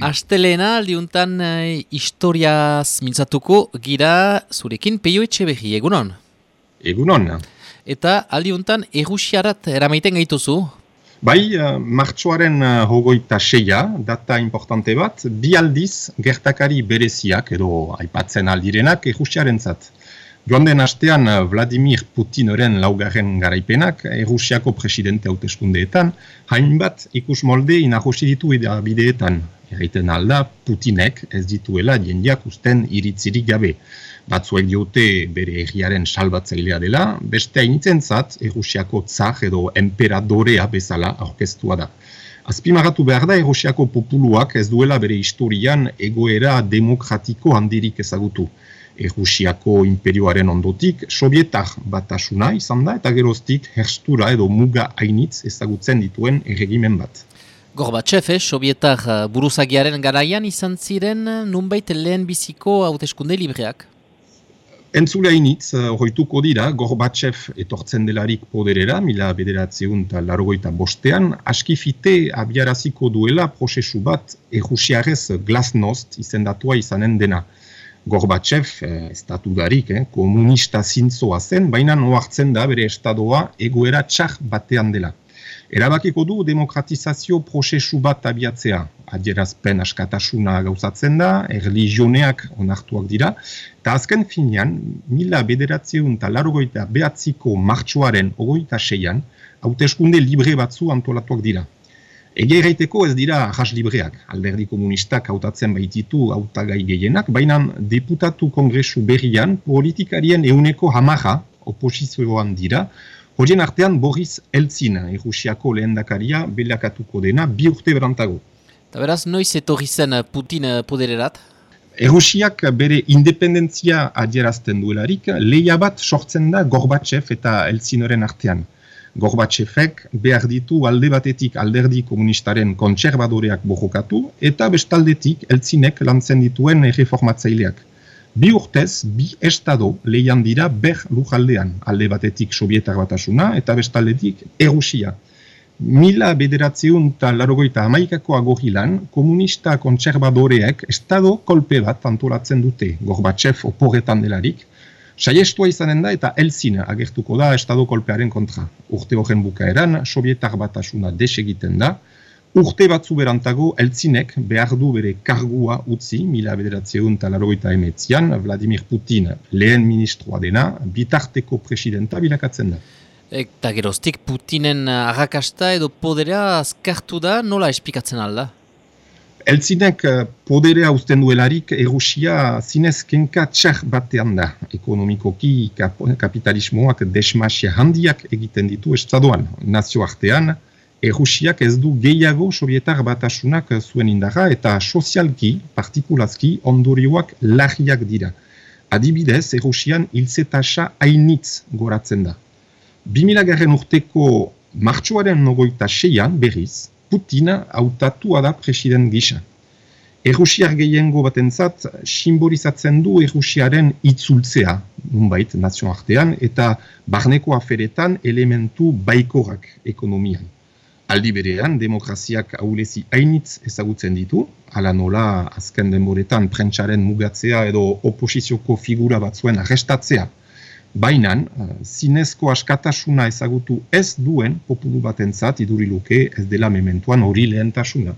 Astelena aldiuntan eh, historiaz mintzatuko gira zurekin peio etxe behi, egunon? Egunon. Eta aldiuntan erusiarat eramaiten gaituzu? Bai, uh, martxoaren uh, hogoita seia, data importante bat, bi aldiz gertakari bereziak edo aipatzen aldirenak erusiaren zat. Joan den astean Vladimir Putinoren laugarren garaipenak Erusiako presidente hauteskundeetan, hainbat ikus molde inahosi ditu bideetan, Erraiten alda, Putinek ez dituela jendeak usten iritzirik gabe. Batzuek diote bere egiaren salbatzailea dela, beste hainitzen zat, Errusiako tzar edo emperadorea bezala aurkeztua da. Azpimagatu behar da, Errusiako populuak ez duela bere historian egoera demokratiko handirik ezagutu. Errusiako imperioaren ondotik, sovietar batasuna izan da, eta geroztik herstura edo muga hainitz ezagutzen dituen erregimen bat. Gorbatxef, eh, sovietar uh, buruzagiaren garaian izan ziren uh, nunbait lehen biziko hauteskunde libreak? Entzule hainitz, uh, dira, Gorbatxef etortzen delarik poderera, mila bederatzeun eta largoita bostean, askifite abiaraziko duela prozesu bat errusiarez glasnost izendatua izanen dena. Gorbatxef, eh, estatu darik, eh, komunista zintzoa zen, baina noartzen da bere estadoa egoera txar batean dela. Erabakiko du demokratizazio prozesu bat abiatzea. Adierazpen askatasuna gauzatzen da, erligioneak onartuak dira, eta azken finean, mila bederatzeun eta largoita behatziko martxoaren ogoita seian, hauteskunde libre batzu antolatuak dira. Ege erraiteko ez dira ahas libreak, alderdi komunistak hautatzen baititu hautagai gehienak, baina deputatu kongresu berrian politikarien euneko hamaja oposizioan dira, Horien artean Boris Eltzin, Errusiako lehendakaria belakatuko dena, bi urte berantago. Eta beraz, noiz etorri zen Putin podererat? Errusiak bere independentzia adierazten duelarik, leia bat sortzen da Gorbachev eta Eltzinoren artean. Gorbachevek behar ditu alde batetik alderdi komunistaren kontserbadoreak borrokatu eta bestaldetik Eltzinek lantzen dituen erreformatzaileak. Bi urtez, bi estado lehian dira ber lujaldean, alde batetik sovietar batasuna eta bestaldetik Erusia. Mila bederatzeun eta larogoita amaikako agorilan, komunista kontserbadoreek estado kolpe bat antolatzen dute, Gorbachev oporretan delarik, Saiestua izanen da eta elzina agertuko da estado kolpearen kontra. Urte horren bukaeran, sovietar batasuna desegiten da, Urte batzu berantago, eltzinek behar du bere kargua utzi, mila bederatzeun talaroita emetzian, Vladimir Putin lehen ministroa dena, bitarteko presidenta bilakatzen da. Eta geroztik, Putinen arrakasta edo poderea azkartu da, nola espikatzen alda? Eltzinek eh, poderea uzten duelarik, Erusia zinez kenka txar batean da. Ekonomikoki kapitalismoak desmasia handiak egiten ditu estadoan, nazioartean, Errusiak ez du gehiago sovietar batasunak zuen indarra eta sozialki, partikulazki, ondorioak lahiak dira. Adibidez, Errusian hilzetasa hainitz goratzen da. 2000 garren urteko martxoaren nogoita seian berriz, Putin hautatua da president gisa. Errusiar gehiengo batentzat simbolizatzen du Errusiaren itzultzea, nunbait, nazioartean, eta barneko aferetan elementu baikorak ekonomian. Aldi berean, demokraziak haulezi hainitz ezagutzen ditu, ala nola azken denboretan prentsaren mugatzea edo oposizioko figura batzuen arrestatzea. Baina, uh, zinezko askatasuna ezagutu ez duen populu batentzat iduriluke ez dela mementuan hori lehentasuna.